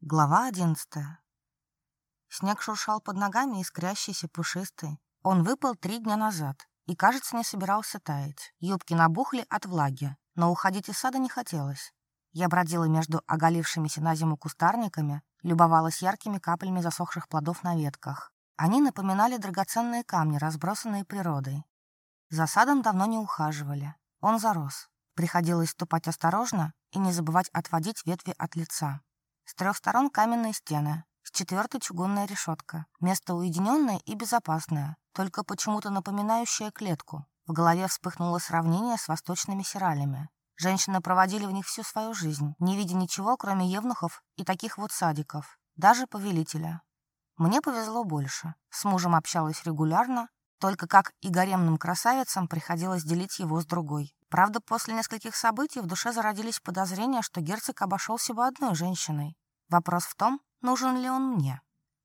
Глава одиннадцатая. Снег шуршал под ногами, искрящийся, пушистый. Он выпал три дня назад и, кажется, не собирался таять. Юбки набухли от влаги, но уходить из сада не хотелось. Я бродила между оголившимися на зиму кустарниками, любовалась яркими каплями засохших плодов на ветках. Они напоминали драгоценные камни, разбросанные природой. За садом давно не ухаживали. Он зарос. Приходилось ступать осторожно и не забывать отводить ветви от лица. С трех сторон каменные стены, с четвертой чугунная решетка. Место уединенное и безопасное, только почему-то напоминающее клетку. В голове вспыхнуло сравнение с восточными сиралями. Женщины проводили в них всю свою жизнь, не видя ничего, кроме евнухов и таких вот садиков, даже повелителя. Мне повезло больше. С мужем общалась регулярно, только как и гаремным красавицам приходилось делить его с другой. Правда, после нескольких событий в душе зародились подозрения, что герцог обошелся бы одной женщиной. Вопрос в том, нужен ли он мне.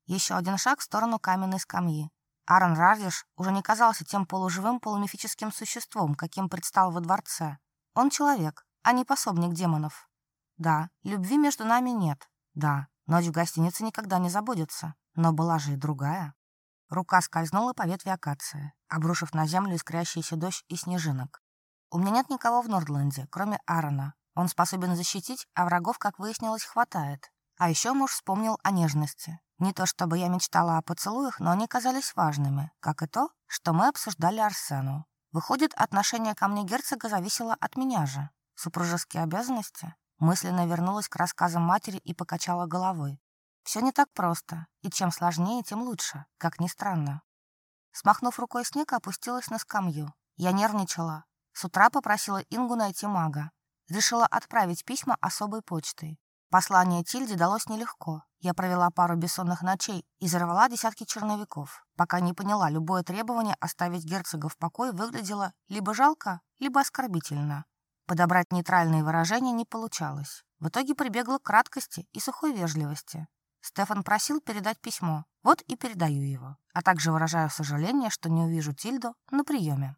Еще один шаг в сторону каменной скамьи. Аарон Рардиш уже не казался тем полуживым полумифическим существом, каким предстал во дворце. Он человек, а не пособник демонов. Да, любви между нами нет. Да, ночь в гостинице никогда не забудется. Но была же и другая. Рука скользнула по ветви акации, обрушив на землю искрящийся дождь и снежинок. У меня нет никого в Нордленде, кроме Аарона. Он способен защитить, а врагов, как выяснилось, хватает. А еще муж вспомнил о нежности. Не то чтобы я мечтала о поцелуях, но они казались важными, как и то, что мы обсуждали Арсену. Выходит, отношение ко мне герцога зависело от меня же. Супружеские обязанности? Мысленно вернулась к рассказам матери и покачала головой. Все не так просто, и чем сложнее, тем лучше, как ни странно. Смахнув рукой снег, опустилась на скамью. Я нервничала. С утра попросила Ингу найти мага. Решила отправить письма особой почтой. Послание Тильде далось нелегко. Я провела пару бессонных ночей и взорвала десятки черновиков, пока не поняла, любое требование оставить герцога в покое выглядело либо жалко, либо оскорбительно. Подобрать нейтральные выражения не получалось. В итоге прибегла к краткости и сухой вежливости. Стефан просил передать письмо, вот и передаю его, а также выражаю сожаление, что не увижу Тильду на приеме.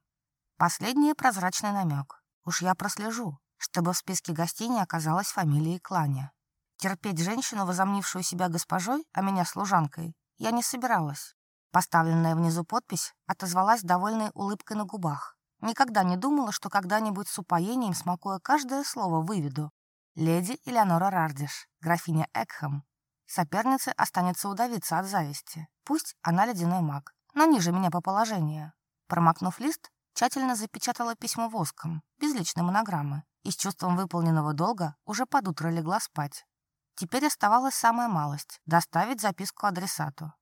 Последний прозрачный намек. Уж я прослежу, чтобы в списке гостей не оказалась фамилия Кланя. Терпеть женщину, возомнившую себя госпожой, а меня служанкой, я не собиралась. Поставленная внизу подпись отозвалась довольной улыбкой на губах. Никогда не думала, что когда-нибудь с упоением, смакуя каждое слово, выведу. Леди Элеонора Рардиш, графиня Экхэм. Сопернице останется удавиться от зависти. Пусть она ледяной маг, но ниже меня по положению. Промокнув лист, тщательно запечатала письмо воском, без личной монограммы, и с чувством выполненного долга уже под утро легла спать. Теперь оставалась самая малость — доставить записку адресату.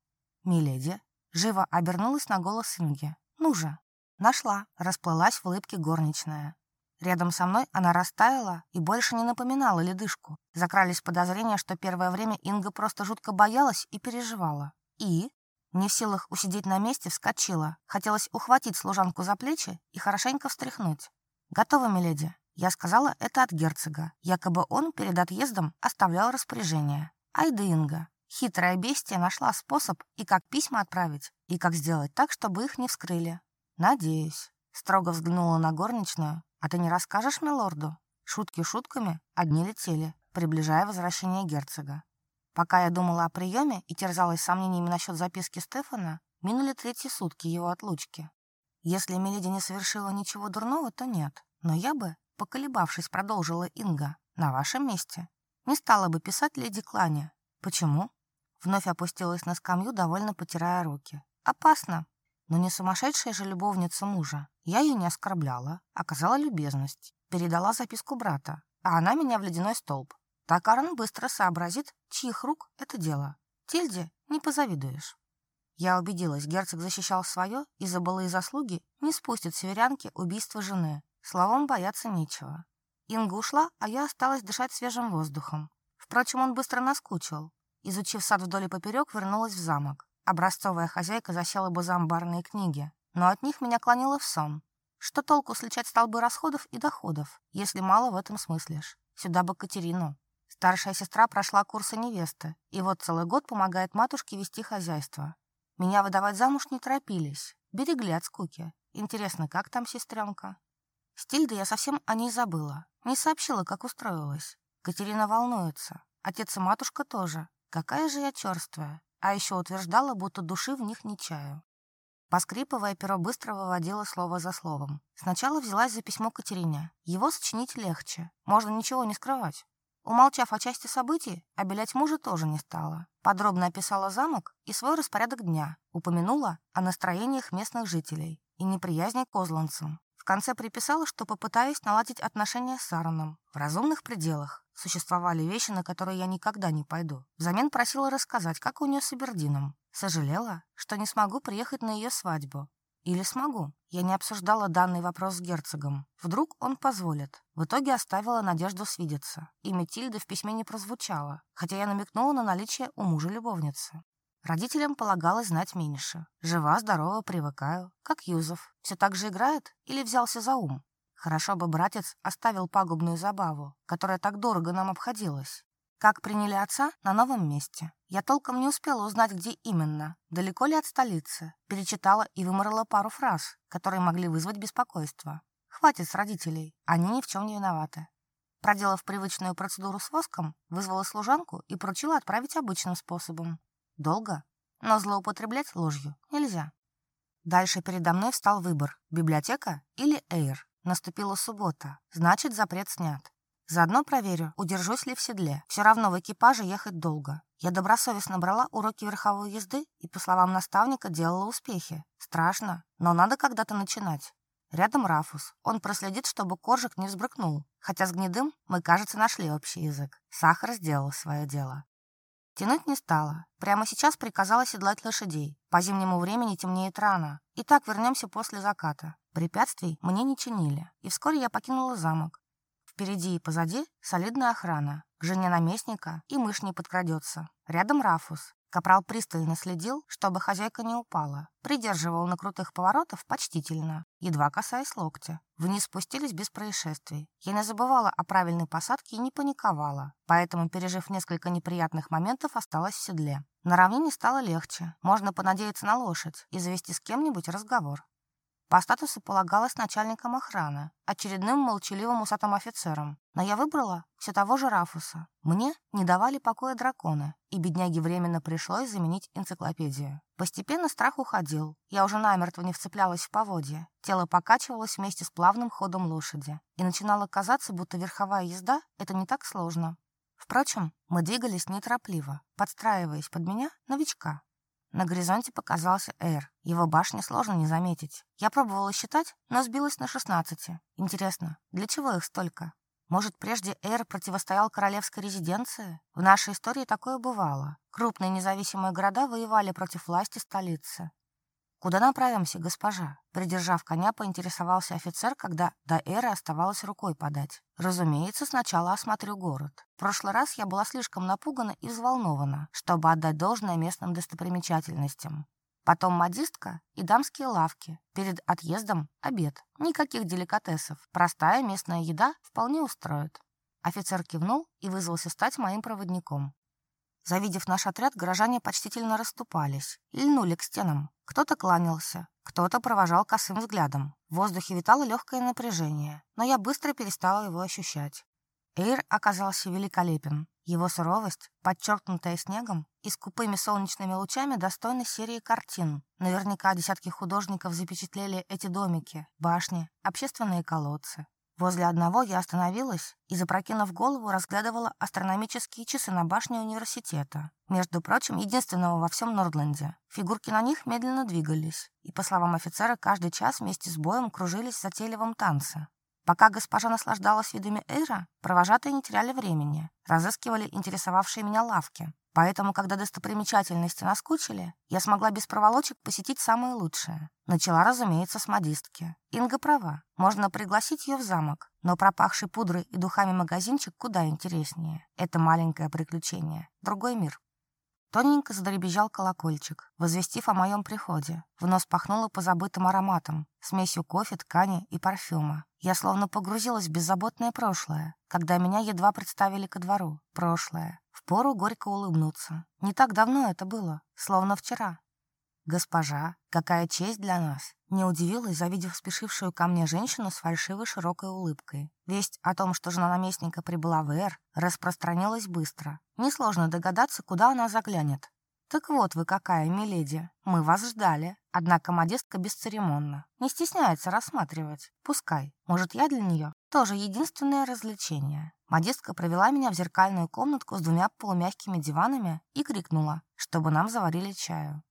«Миледи», — живо обернулась на голос Инги. «Ну же!» «Нашла», — расплылась в улыбке горничная. Рядом со мной она растаяла и больше не напоминала ледышку. Закрались подозрения, что первое время Инга просто жутко боялась и переживала. И, не в силах усидеть на месте, вскочила. Хотелось ухватить служанку за плечи и хорошенько встряхнуть. Готова, миледи», я сказала это от герцога. Якобы он перед отъездом оставлял распоряжение. Айдынга, хитрая бестия, нашла способ и как письма отправить, и как сделать так, чтобы их не вскрыли. «Надеюсь», — строго взглянула на горничную. «А ты не расскажешь милорду?» Шутки шутками одни летели, приближая возвращение герцога. Пока я думала о приеме и терзалась сомнениями насчет записки Стефана, минули третьи сутки его отлучки. Если Мелиди не совершила ничего дурного, то нет. Но я бы Поколебавшись, продолжила Инга. «На вашем месте. Не стала бы писать леди Клане. Почему?» Вновь опустилась на скамью, довольно потирая руки. «Опасно. Но не сумасшедшая же любовница мужа. Я ее не оскорбляла, оказала любезность, передала записку брата, а она меня в ледяной столб. Так Арн быстро сообразит, чьих рук это дело. Тильде не позавидуешь». Я убедилась, герцог защищал свое и за былые заслуги не спустит северянке убийство жены, Словом, бояться нечего. Инга ушла, а я осталась дышать свежим воздухом. Впрочем, он быстро наскучил. Изучив сад вдоль и поперек, вернулась в замок. Образцовая хозяйка засела бы за амбарные книги, но от них меня клонило в сон. Что толку сличать столбы расходов и доходов, если мало в этом смыслишь? Сюда бы Катерину. Старшая сестра прошла курсы невесты, и вот целый год помогает матушке вести хозяйство. Меня выдавать замуж не торопились, берегли от скуки. Интересно, как там сестренка? Стильда я совсем о ней забыла. Не сообщила, как устроилась. Катерина волнуется. Отец и матушка тоже. Какая же я черствая. А еще утверждала, будто души в них не чаю. Поскрипывая, перо быстро выводила слово за словом. Сначала взялась за письмо Катерине. Его сочинить легче. Можно ничего не скрывать. Умолчав о части событий, обелять мужа тоже не стала. Подробно описала замок и свой распорядок дня, упомянула о настроениях местных жителей и неприязни к козланцам. В конце приписала, что попытаюсь наладить отношения с Аароном. В разумных пределах. Существовали вещи, на которые я никогда не пойду. Взамен просила рассказать, как у нее с Абердином. Сожалела, что не смогу приехать на ее свадьбу. Или смогу? Я не обсуждала данный вопрос с герцогом. Вдруг он позволит. В итоге оставила надежду свидеться. Имя Тильды в письме не прозвучало, хотя я намекнула на наличие у мужа любовницы. Родителям полагалось знать меньше. Жива, здорова, привыкаю. Как Юзов. Все так же играет? Или взялся за ум? Хорошо бы братец оставил пагубную забаву, которая так дорого нам обходилась. Как приняли отца на новом месте. Я толком не успела узнать, где именно, далеко ли от столицы. Перечитала и выморала пару фраз, которые могли вызвать беспокойство. Хватит с родителей, они ни в чем не виноваты. Проделав привычную процедуру с воском, вызвала служанку и поручила отправить обычным способом. Долго? Но злоупотреблять ложью нельзя. Дальше передо мной встал выбор – библиотека или Эйр. Наступила суббота, значит, запрет снят. Заодно проверю, удержусь ли в седле. Все равно в экипаже ехать долго. Я добросовестно брала уроки верховой езды и, по словам наставника, делала успехи. Страшно, но надо когда-то начинать. Рядом Рафус. Он проследит, чтобы коржик не взбрыкнул. Хотя с гнедым мы, кажется, нашли общий язык. Сахар сделал свое дело. Тянуть не стала. Прямо сейчас приказала седлать лошадей. По зимнему времени темнеет рано. Итак, вернемся после заката. Препятствий мне не чинили. И вскоре я покинула замок. Впереди и позади солидная охрана. К жене наместника и мышь не подкрадется. Рядом Рафус. Капрал пристально следил, чтобы хозяйка не упала. Придерживал на крутых поворотах почтительно, едва касаясь локтя. Вниз спустились без происшествий. Я не забывала о правильной посадке и не паниковала, поэтому, пережив несколько неприятных моментов, осталась в седле. На равнине стало легче. Можно понадеяться на лошадь и завести с кем-нибудь разговор. По статусу полагалась начальником охраны, очередным а молчаливым усатым офицером. Но я выбрала все того же Рафуса. Мне не давали покоя драконы, и бедняге временно пришлось заменить энциклопедию. Постепенно страх уходил. Я уже намертво не вцеплялась в поводья. Тело покачивалось вместе с плавным ходом лошади. И начинало казаться, будто верховая езда — это не так сложно. Впрочем, мы двигались неторопливо, подстраиваясь под меня, новичка. На горизонте показался Эр. Его башни сложно не заметить. Я пробовала считать, но сбилась на 16. Интересно, для чего их столько? Может, прежде Эр противостоял королевской резиденции? В нашей истории такое бывало. Крупные независимые города воевали против власти столицы. Куда направимся, госпожа? Придержав коня, поинтересовался офицер, когда до эры оставалось рукой подать. Разумеется, сначала осмотрю город. В прошлый раз я была слишком напугана и взволнована, чтобы отдать должное местным достопримечательностям. Потом модистка и дамские лавки. Перед отъездом обед. Никаких деликатесов. Простая местная еда вполне устроит. Офицер кивнул и вызвался стать моим проводником. Завидев наш отряд, горожане почтительно расступались, льнули к стенам. Кто-то кланялся, кто-то провожал косым взглядом. В воздухе витало легкое напряжение, но я быстро перестала его ощущать. Эйр оказался великолепен. Его суровость, подчеркнутая снегом и с купыми солнечными лучами, достойна серии картин. Наверняка десятки художников запечатлели эти домики, башни, общественные колодцы. Возле одного я остановилась и, запрокинув голову, разглядывала астрономические часы на башне университета. Между прочим, единственного во всем Нордленде. Фигурки на них медленно двигались, и, по словам офицера, каждый час вместе с боем кружились в затейливом танце. Пока госпожа наслаждалась видами Эйра, провожатые не теряли времени, разыскивали интересовавшие меня лавки. Поэтому, когда достопримечательности наскучили, я смогла без проволочек посетить самые лучшие. Начала, разумеется, с модистки. Инга права, можно пригласить ее в замок, но пропахший пудрой и духами магазинчик куда интереснее. Это маленькое приключение, другой мир. Тоненько задребезжал колокольчик, возвестив о моем приходе. В нос пахнуло позабытым ароматом, смесью кофе, ткани и парфюма. Я словно погрузилась в беззаботное прошлое, когда меня едва представили ко двору. Прошлое. Впору горько улыбнуться. Не так давно это было, словно вчера. «Госпожа, какая честь для нас!» Не удивилась, завидев спешившую ко мне женщину с фальшивой широкой улыбкой. Весть о том, что жена наместника прибыла в Эр, распространилась быстро. Несложно догадаться, куда она заглянет. «Так вот вы какая, миледи! Мы вас ждали!» Однако модестка бесцеремонно. Не стесняется рассматривать. Пускай. Может, я для нее тоже единственное развлечение. Модестка провела меня в зеркальную комнатку с двумя полумягкими диванами и крикнула, чтобы нам заварили чаю.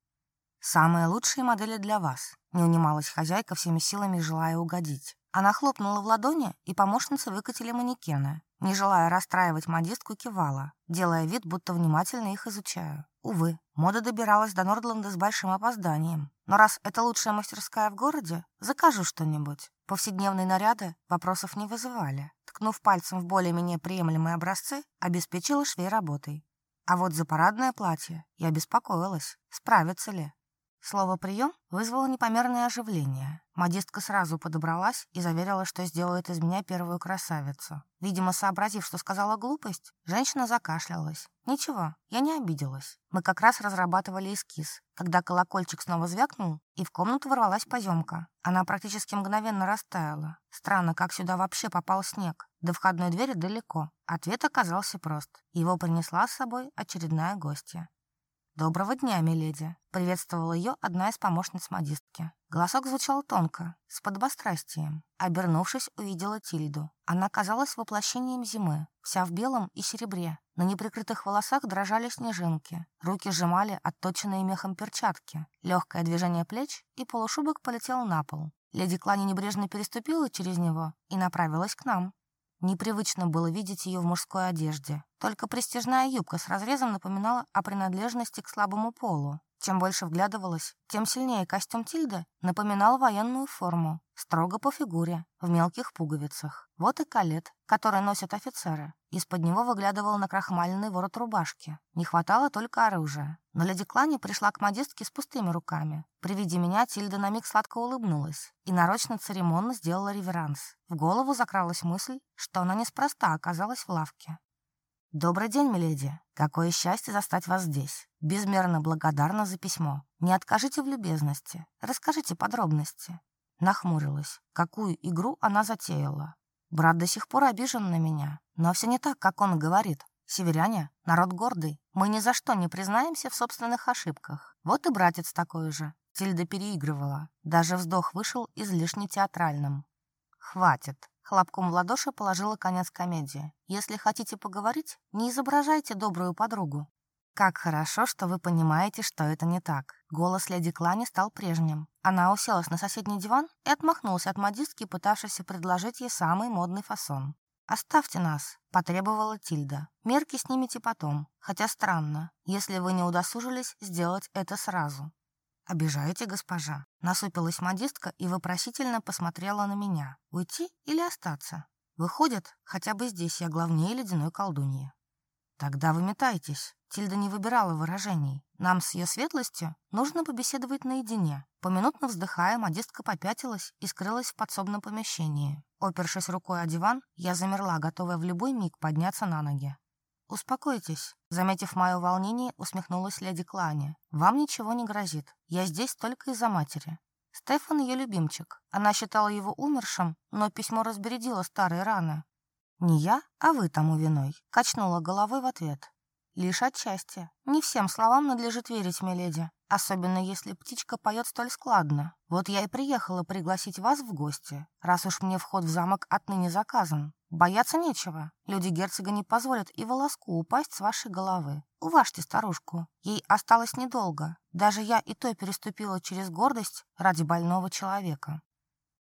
«Самые лучшие модели для вас», — не унималась хозяйка всеми силами, желая угодить. Она хлопнула в ладони, и помощницы выкатили манекены. Не желая расстраивать модистку, кивала, делая вид, будто внимательно их изучаю. Увы, мода добиралась до Нордленда с большим опозданием. Но раз это лучшая мастерская в городе, закажу что-нибудь. Повседневные наряды вопросов не вызывали. Ткнув пальцем в более-менее приемлемые образцы, обеспечила швей работой. А вот за парадное платье я беспокоилась, справится ли. Слово «прием» вызвало непомерное оживление. Модистка сразу подобралась и заверила, что сделает из меня первую красавицу. Видимо, сообразив, что сказала глупость, женщина закашлялась. Ничего, я не обиделась. Мы как раз разрабатывали эскиз, когда колокольчик снова звякнул, и в комнату ворвалась поземка. Она практически мгновенно растаяла. Странно, как сюда вообще попал снег. До входной двери далеко. Ответ оказался прост. Его принесла с собой очередная гостья. «Доброго дня, миледи!» — приветствовала ее одна из помощниц модистки. Голосок звучал тонко, с подбострастием. Обернувшись, увидела Тильду. Она казалась воплощением зимы, вся в белом и серебре. На неприкрытых волосах дрожали снежинки. Руки сжимали отточенные мехом перчатки. Легкое движение плеч, и полушубок полетел на пол. Леди Клани небрежно переступила через него и направилась к нам. Непривычно было видеть ее в мужской одежде. Только пристежная юбка с разрезом напоминала о принадлежности к слабому полу. Чем больше вглядывалась, тем сильнее костюм Тильды напоминал военную форму, строго по фигуре, в мелких пуговицах. Вот и калет, который носят офицеры. Из-под него выглядывал на крахмальный ворот рубашки. Не хватало только оружия. Но леди Клани пришла к модистке с пустыми руками. При виде меня Тильда на миг сладко улыбнулась и нарочно церемонно сделала реверанс. В голову закралась мысль, что она неспроста оказалась в лавке. «Добрый день, миледи. Какое счастье застать вас здесь. Безмерно благодарна за письмо. Не откажите в любезности. Расскажите подробности». Нахмурилась. Какую игру она затеяла? Брат до сих пор обижен на меня. Но все не так, как он говорит. Северяне — народ гордый. Мы ни за что не признаемся в собственных ошибках. Вот и братец такой же. Тильда переигрывала. Даже вздох вышел излишне театральным. «Хватит. Хлопком в ладоши положила конец комедии. «Если хотите поговорить, не изображайте добрую подругу». «Как хорошо, что вы понимаете, что это не так». Голос леди Клани стал прежним. Она уселась на соседний диван и отмахнулась от модистки, пытавшейся предложить ей самый модный фасон. «Оставьте нас», — потребовала Тильда. «Мерки снимите потом. Хотя странно, если вы не удосужились сделать это сразу». «Обижаете, госпожа?» — насупилась модистка и вопросительно посмотрела на меня. «Уйти или остаться?» «Выходит, хотя бы здесь я главнее ледяной колдуньи». «Тогда выметайтесь. Тильда не выбирала выражений. «Нам с ее светлостью нужно побеседовать наедине». Поминутно вздыхая, модистка попятилась и скрылась в подсобном помещении. Опершись рукой о диван, я замерла, готовая в любой миг подняться на ноги. «Успокойтесь». Заметив мое волнение, усмехнулась леди Клани. «Вам ничего не грозит. Я здесь только из-за матери». Стефан ее любимчик. Она считала его умершим, но письмо разбередило старые раны. «Не я, а вы тому виной», — качнула головой в ответ. «Лишь отчасти. Не всем словам надлежит верить, миледи, особенно если птичка поет столь складно. Вот я и приехала пригласить вас в гости, раз уж мне вход в замок отныне заказан. Бояться нечего. Люди-герцога не позволят и волоску упасть с вашей головы. Уважьте старушку. Ей осталось недолго. Даже я и то переступила через гордость ради больного человека.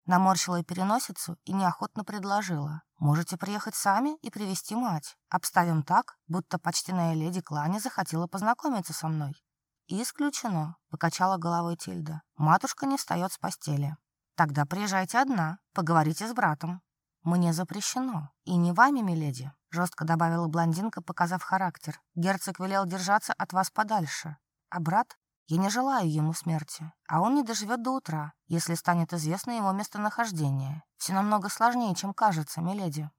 Наморщила переносицу и неохотно предложила. Можете приехать сами и привести мать. Обставим так, будто почтенная леди Клани захотела познакомиться со мной. «Исключено», — покачала головой Тильда. «Матушка не встает с постели». «Тогда приезжайте одна, поговорите с братом. «Мне запрещено. И не вами, миледи», — жестко добавила блондинка, показав характер. «Герцог велел держаться от вас подальше. А брат? Я не желаю ему смерти. А он не доживет до утра, если станет известно его местонахождение. Все намного сложнее, чем кажется, миледи».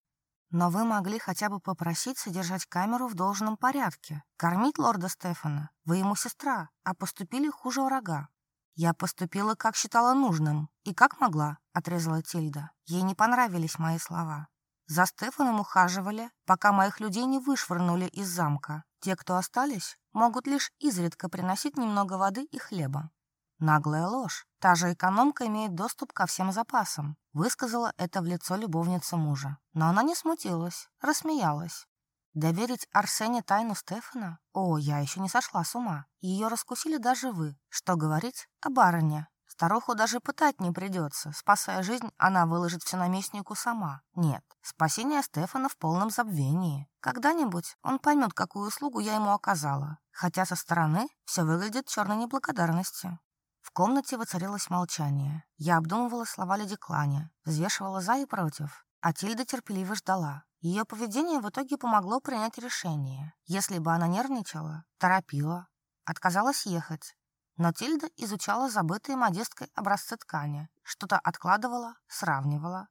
«Но вы могли хотя бы попросить содержать камеру в должном порядке. Кормить лорда Стефана. Вы ему сестра, а поступили хуже врага. Я поступила, как считала нужным, и как могла, отрезала Тильда. Ей не понравились мои слова. За Стефаном ухаживали, пока моих людей не вышвырнули из замка. Те, кто остались, могут лишь изредка приносить немного воды и хлеба. Наглая ложь. Та же экономка имеет доступ ко всем запасам. Высказала это в лицо любовница мужа. Но она не смутилась, рассмеялась. Доверить Арсене тайну Стефана? О, я еще не сошла с ума. Ее раскусили даже вы. Что говорить о барыне? Старуху даже пытать не придется. Спасая жизнь, она выложит все наместнику сама. Нет, спасение Стефана в полном забвении. Когда-нибудь он поймет, какую услугу я ему оказала. Хотя со стороны все выглядит черной неблагодарностью. В комнате воцарилось молчание. Я обдумывала слова леди Клани, взвешивала за и против. Атильда терпеливо ждала. Ее поведение в итоге помогло принять решение. Если бы она нервничала, торопила, отказалась ехать. Но Тильда изучала забытые модесткой образцы ткани, что-то откладывала, сравнивала.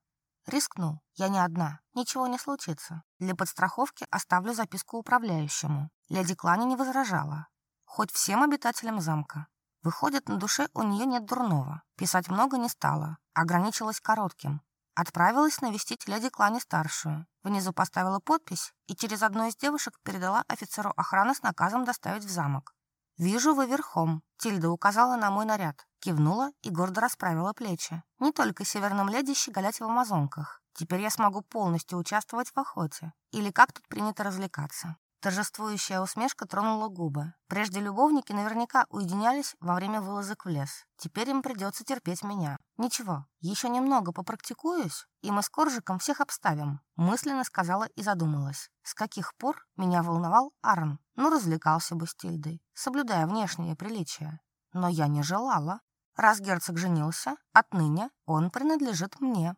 «Рискну, я не одна, ничего не случится. Для подстраховки оставлю записку управляющему». Леди Клани не возражала. Хоть всем обитателям замка. Выходит, на душе у нее нет дурного. Писать много не стала, ограничилась коротким. Отправилась навестить леди Клани-старшую. Внизу поставила подпись и через одну из девушек передала офицеру охраны с наказом доставить в замок. «Вижу вы верхом», — Тильда указала на мой наряд, кивнула и гордо расправила плечи. «Не только северным леди щеголять в амазонках. Теперь я смогу полностью участвовать в охоте. Или как тут принято развлекаться?» Торжествующая усмешка тронула губы. Прежде любовники наверняка уединялись во время вылазок в лес. Теперь им придется терпеть меня. Ничего, еще немного попрактикуюсь, и мы с Коржиком всех обставим. Мысленно сказала и задумалась. С каких пор меня волновал Арн? Ну, развлекался бы с Тильдой, соблюдая внешние приличия. Но я не желала. Раз герцог женился, отныне он принадлежит мне.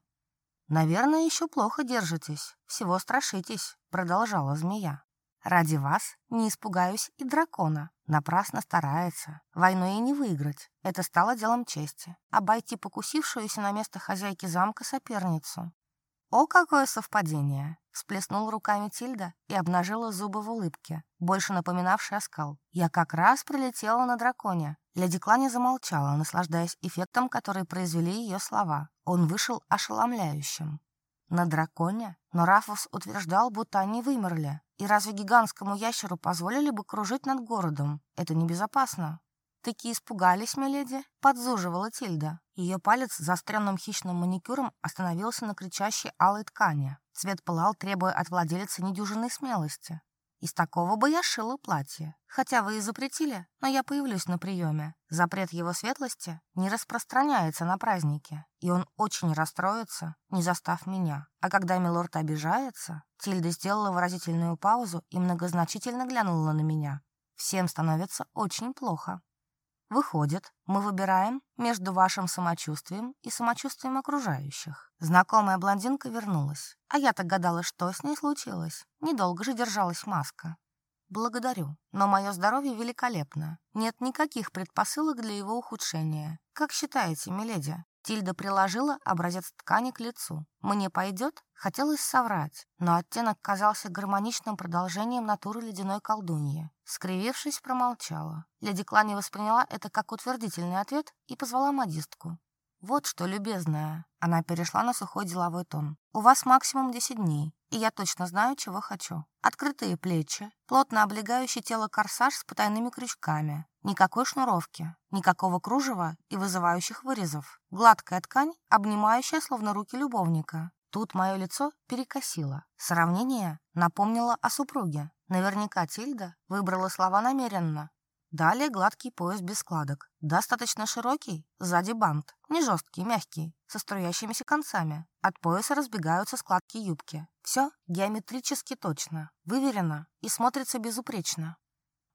«Наверное, еще плохо держитесь. Всего страшитесь», — продолжала змея. Ради вас не испугаюсь и дракона. Напрасно старается. Войной и не выиграть. Это стало делом чести. Обойти покусившуюся на место хозяйки замка соперницу. «О, какое совпадение!» — всплеснул руками Тильда и обнажила зубы в улыбке, больше напоминавшей оскал. «Я как раз прилетела на драконе». Леди Клани замолчала, наслаждаясь эффектом, который произвели ее слова. Он вышел ошеломляющим на драконе, но Рафус утверждал, будто они вымерли. И разве гигантскому ящеру позволили бы кружить над городом? Это небезопасно. Таки испугались, миледи, подзуживала Тильда. Ее палец с заостренным хищным маникюром остановился на кричащей алой ткани. Цвет пылал, требуя от владелицы недюжинной смелости. Из такого бы я шила платье. Хотя вы и запретили, но я появлюсь на приеме. Запрет его светлости не распространяется на празднике, и он очень расстроится, не застав меня. А когда милорд обижается, Тильда сделала выразительную паузу и многозначительно глянула на меня. Всем становится очень плохо. Выходит, мы выбираем между вашим самочувствием и самочувствием окружающих. Знакомая блондинка вернулась, а я-то гадала, что с ней случилось. Недолго же держалась маска. Благодарю, но мое здоровье великолепно. Нет никаких предпосылок для его ухудшения. Как считаете, миледи? Тильда приложила образец ткани к лицу. «Мне пойдет?» Хотелось соврать, но оттенок казался гармоничным продолжением натуры ледяной колдуньи. Скривившись, промолчала. Леди Клани восприняла это как утвердительный ответ и позвала модистку. «Вот что, любезная!» Она перешла на сухой деловой тон. «У вас максимум 10 дней, и я точно знаю, чего хочу. Открытые плечи, плотно облегающий тело корсаж с потайными крючками, никакой шнуровки, никакого кружева и вызывающих вырезов, гладкая ткань, обнимающая словно руки любовника». Тут мое лицо перекосило. Сравнение напомнило о супруге. Наверняка Тильда выбрала слова намеренно. Далее гладкий пояс без складок, достаточно широкий, сзади бант, не жесткий, мягкий, со струящимися концами. От пояса разбегаются складки юбки. Все геометрически точно, выверено и смотрится безупречно.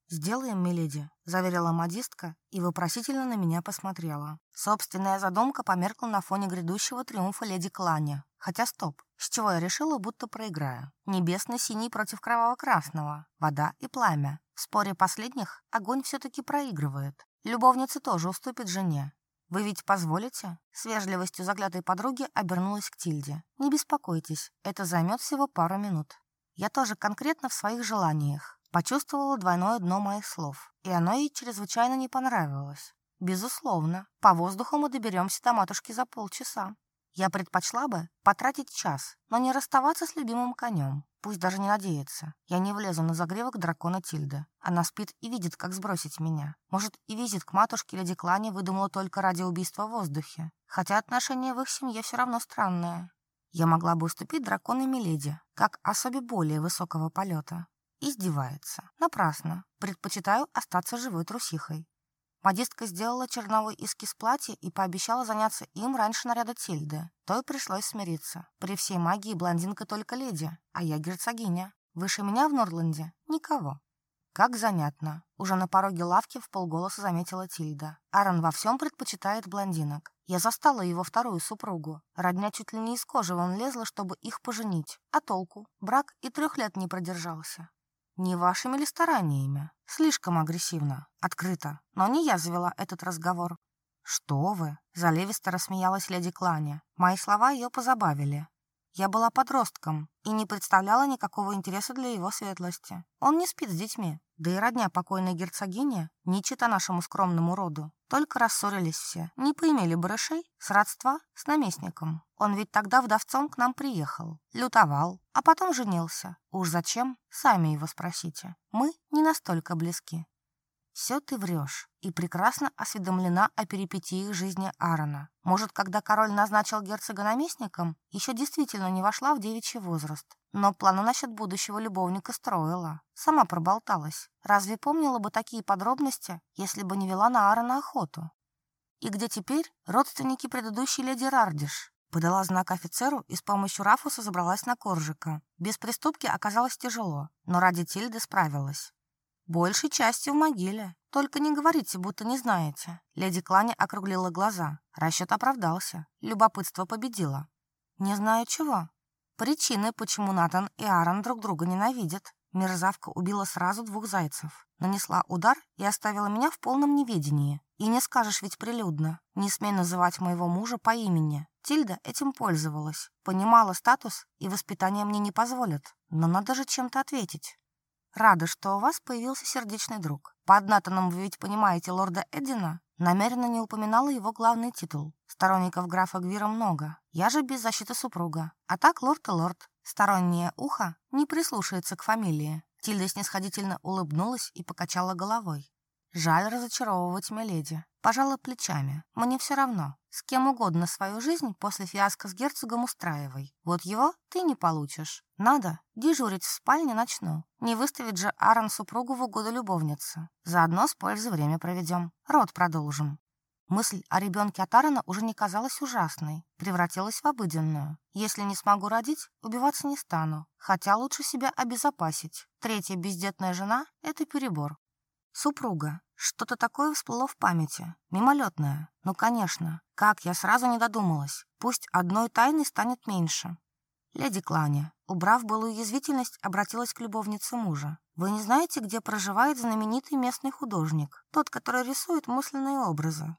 «Сделаем, миледи», — заверила модистка и вопросительно на меня посмотрела. Собственная задумка померкла на фоне грядущего триумфа леди Клани. Хотя стоп, с чего я решила, будто проиграю. Небесно-синий против кроваво-красного, вода и пламя. В споре последних огонь все-таки проигрывает. Любовница тоже уступит жене. «Вы ведь позволите?» С вежливостью заглятой подруги обернулась к Тильде. «Не беспокойтесь, это займет всего пару минут». Я тоже конкретно в своих желаниях почувствовала двойное дно моих слов, и оно ей чрезвычайно не понравилось. Безусловно, по воздуху мы доберемся до матушки за полчаса. Я предпочла бы потратить час, но не расставаться с любимым конем. Пусть даже не надеется. Я не влезу на загревок дракона Тильда. Она спит и видит, как сбросить меня. Может, и визит к матушке Леди Клане выдумала только ради убийства в воздухе. Хотя отношения в их семье все равно странные. Я могла бы уступить дракону Миледи, как особе более высокого полета. Издевается. Напрасно. Предпочитаю остаться живой трусихой. Модистка сделала черновой эскиз платья и пообещала заняться им раньше наряда Тильды. То и пришлось смириться. При всей магии блондинка только леди, а я герцогиня. Выше меня в Норленде никого. Как занятно. Уже на пороге лавки в полголоса заметила Тильда. Аарон во всем предпочитает блондинок. Я застала его вторую супругу. Родня чуть ли не из кожи вон лезла, чтобы их поженить. А толку? Брак и трех лет не продержался не вашими ли стараниями. Слишком агрессивно, открыто. Но не я завела этот разговор. «Что вы!» – заливисто рассмеялась леди Кланя. Мои слова ее позабавили. Я была подростком и не представляла никакого интереса для его светлости. Он не спит с детьми, да и родня покойной герцогини не чита нашему скромному роду. Только рассорились все, не поимели барышей, с родства, с наместником. Он ведь тогда вдовцом к нам приехал, лютовал, а потом женился. Уж зачем, сами его спросите. Мы не настолько близки. Все ты врешь и прекрасно осведомлена о перипетии жизни Аарона. Может, когда король назначил герцога наместником, еще действительно не вошла в девичий возраст. Но планы насчет будущего любовника строила. Сама проболталась. Разве помнила бы такие подробности, если бы не вела на Аарона охоту? И где теперь родственники предыдущей леди Рардиш? Подала знак офицеру и с помощью Рафуса забралась на коржика. Без приступки оказалось тяжело, но ради Тильды справилась большей частью в могиле. Только не говорите, будто не знаете». Леди Клани округлила глаза. Расчет оправдался. Любопытство победило. «Не знаю чего». Причины, почему Натан и Аарон друг друга ненавидят. Мерзавка убила сразу двух зайцев. Нанесла удар и оставила меня в полном неведении. И не скажешь ведь прилюдно. Не смей называть моего мужа по имени. Тильда этим пользовалась. Понимала статус, и воспитание мне не позволят. Но надо же чем-то ответить. Рада, что у вас появился сердечный друг. По Аднатонам вы ведь понимаете лорда Эдина?» Намеренно не упоминала его главный титул. Сторонников графа Гвира много. Я же без защиты супруга. А так лорд и лорд. Стороннее ухо не прислушается к фамилии. Тильда снисходительно улыбнулась и покачала головой. Жаль разочаровывать меледи. Пожала плечами. Мне все равно с кем угодно свою жизнь после фиаско с герцогом устраивай. Вот его ты не получишь. Надо дежурить в спальне ночну. Не выставить же Аарон супругу в угоду любовницы. Заодно с пользой время проведем. Род продолжим. Мысль о ребенке от Аарона уже не казалась ужасной, превратилась в обыденную. Если не смогу родить, убиваться не стану, хотя лучше себя обезопасить. Третья бездетная жена – это перебор. Супруга. Что-то такое всплыло в памяти. Мимолетное. Ну, конечно. Как я сразу не додумалась. Пусть одной тайны станет меньше. Леди Кланя, убрав былую язвительность, обратилась к любовнице мужа. Вы не знаете, где проживает знаменитый местный художник? Тот, который рисует мысленные образы.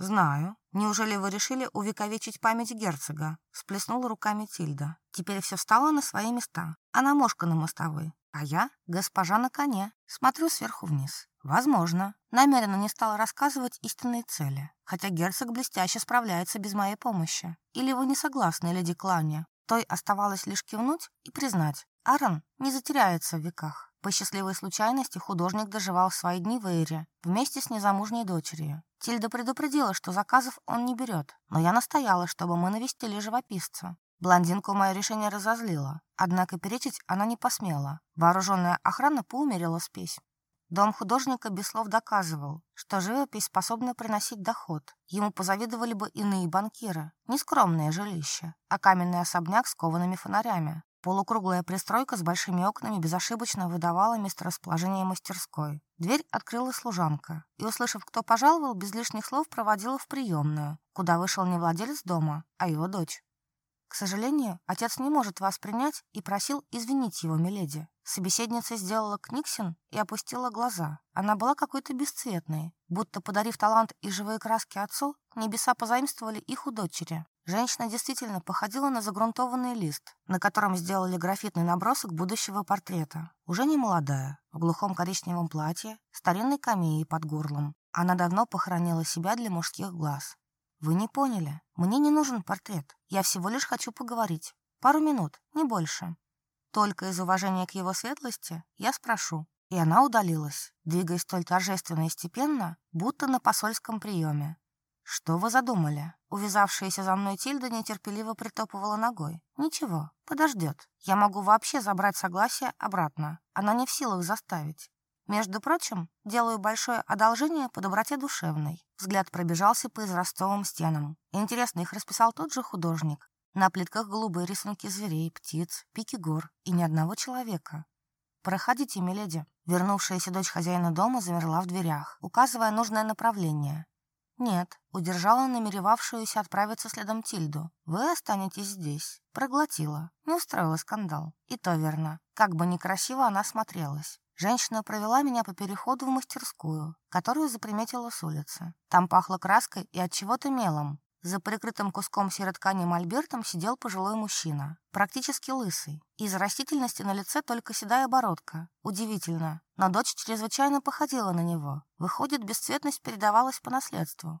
«Знаю. Неужели вы решили увековечить память герцога?» — сплеснула руками Тильда. Теперь все встало на свои места. Она мошка на мостовой, а я — госпожа на коне. Смотрю сверху вниз. Возможно. Намеренно не стала рассказывать истинные цели, хотя герцог блестяще справляется без моей помощи. Или вы не согласны, леди Клания? Той оставалось лишь кивнуть и признать, Аарон не затеряется в веках. По счастливой случайности художник доживал свои дни в Эйре вместе с незамужней дочерью. Тильда предупредила, что заказов он не берет, но я настояла, чтобы мы навестили живописца. Блондинку мое решение разозлило, однако перечить она не посмела. Вооруженная охрана поумерила спесь. Дом художника без слов доказывал, что живопись способна приносить доход. Ему позавидовали бы иные банкиры. Не скромное жилище, а каменный особняк с коваными фонарями. Полукруглая пристройка с большими окнами безошибочно выдавала месторасположение мастерской. Дверь открыла служанка и, услышав, кто пожаловал, без лишних слов проводила в приемную, куда вышел не владелец дома, а его дочь. К сожалению, отец не может вас принять и просил извинить его, миледи. Собеседница сделала книксин и опустила глаза. Она была какой-то бесцветной, будто подарив талант и живые краски отцу, небеса позаимствовали их у дочери. Женщина действительно походила на загрунтованный лист, на котором сделали графитный набросок будущего портрета. Уже не молодая, в глухом коричневом платье, старинной камеей под горлом. Она давно похоронила себя для мужских глаз. Вы не поняли. Мне не нужен портрет. Я всего лишь хочу поговорить. Пару минут, не больше. Только из уважения к его светлости я спрошу. И она удалилась, двигаясь столь торжественно и степенно, будто на посольском приеме. «Что вы задумали?» Увязавшаяся за мной Тильда нетерпеливо притопывала ногой. «Ничего, подождет. Я могу вообще забрать согласие обратно. Она не в силах заставить. Между прочим, делаю большое одолжение по доброте душевной. Взгляд пробежался по израстовым стенам. Интересно, их расписал тот же художник. На плитках голубые рисунки зверей, птиц, пики гор и ни одного человека. «Проходите, миледи». Вернувшаяся дочь хозяина дома замерла в дверях, указывая нужное направление. «Нет», — удержала намеревавшуюся отправиться следом Тильду. «Вы останетесь здесь». Проглотила. Не устроила скандал. И то верно. Как бы некрасиво она смотрелась. Женщина провела меня по переходу в мастерскую, которую заприметила с улицы. Там пахло краской и от чего-то мелом. За прикрытым куском серой ткани мольбертом сидел пожилой мужчина, практически лысый. Из растительности на лице только седая бородка. Удивительно, но дочь чрезвычайно походила на него. Выходит, бесцветность передавалась по наследству.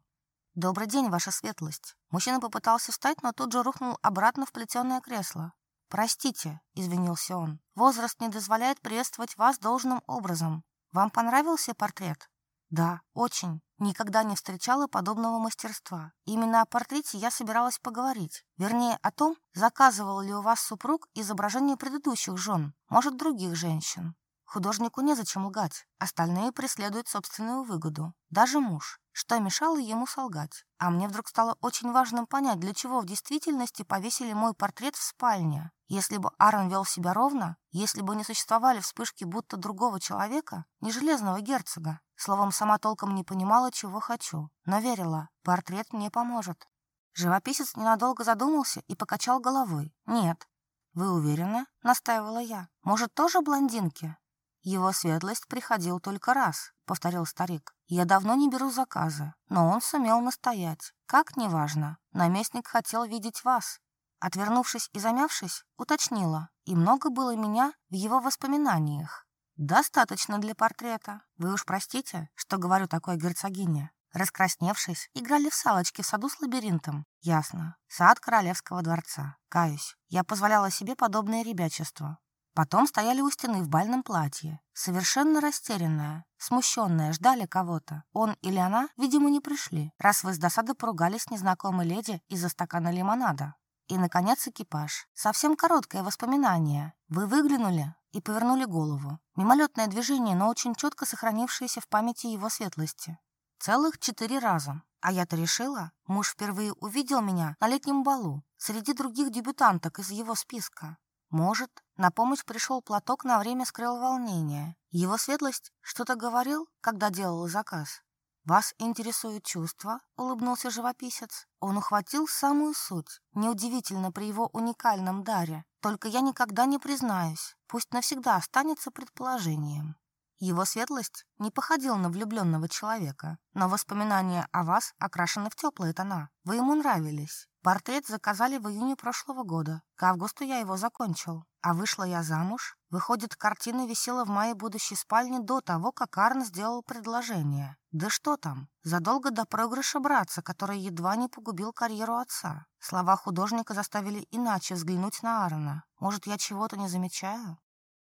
«Добрый день, ваша светлость!» Мужчина попытался встать, но тут же рухнул обратно в плетеное кресло. «Простите», — извинился он, — «возраст не дозволяет приветствовать вас должным образом. Вам понравился портрет?» «Да, очень. Никогда не встречала подобного мастерства. Именно о портрете я собиралась поговорить. Вернее, о том, заказывал ли у вас супруг изображение предыдущих жен, может, других женщин. Художнику незачем лгать. Остальные преследуют собственную выгоду. Даже муж. Что мешало ему солгать? А мне вдруг стало очень важным понять, для чего в действительности повесили мой портрет в спальне. Если бы Аарон вел себя ровно, если бы не существовали вспышки будто другого человека, не железного герцога. Словом, сама толком не понимала, чего хочу, но верила, портрет мне поможет. Живописец ненадолго задумался и покачал головой. «Нет». «Вы уверены?» — настаивала я. «Может, тоже блондинки?» «Его светлость приходил только раз», — повторил старик. «Я давно не беру заказы, но он сумел настоять. Как неважно, наместник хотел видеть вас, Отвернувшись и замявшись, уточнила, и много было меня в его воспоминаниях. «Достаточно для портрета. Вы уж простите, что говорю такое герцогине». Раскрасневшись, играли в салочки в саду с лабиринтом. Ясно. Сад королевского дворца. Каюсь. Я позволяла себе подобное ребячество. Потом стояли у стены в бальном платье. Совершенно растерянная, смущенная, ждали кого-то. Он или она, видимо, не пришли, раз вы с досады поругались с незнакомой леди из-за стакана лимонада и, наконец, экипаж. Совсем короткое воспоминание. Вы выглянули и повернули голову. Мимолетное движение, но очень четко сохранившееся в памяти его светлости. Целых четыре раза. А я-то решила, муж впервые увидел меня на летнем балу, среди других дебютанток из его списка. Может, на помощь пришел платок на время скрыл волнение. Его светлость что-то говорил, когда делал заказ. «Вас интересуют чувства, — улыбнулся живописец. Он ухватил самую суть. Неудивительно при его уникальном даре. Только я никогда не признаюсь. Пусть навсегда останется предположением. Его светлость не походил на влюбленного человека, но воспоминания о вас окрашены в теплые тона. Вы ему нравились. Портрет заказали в июне прошлого года. К августу я его закончил. А вышла я замуж. Выходит, картина висела в моей будущей спальне до того, как Арн сделал предложение. Да что там, задолго до проигрыша братца, который едва не погубил карьеру отца. Слова художника заставили иначе взглянуть на Арна. Может, я чего-то не замечаю?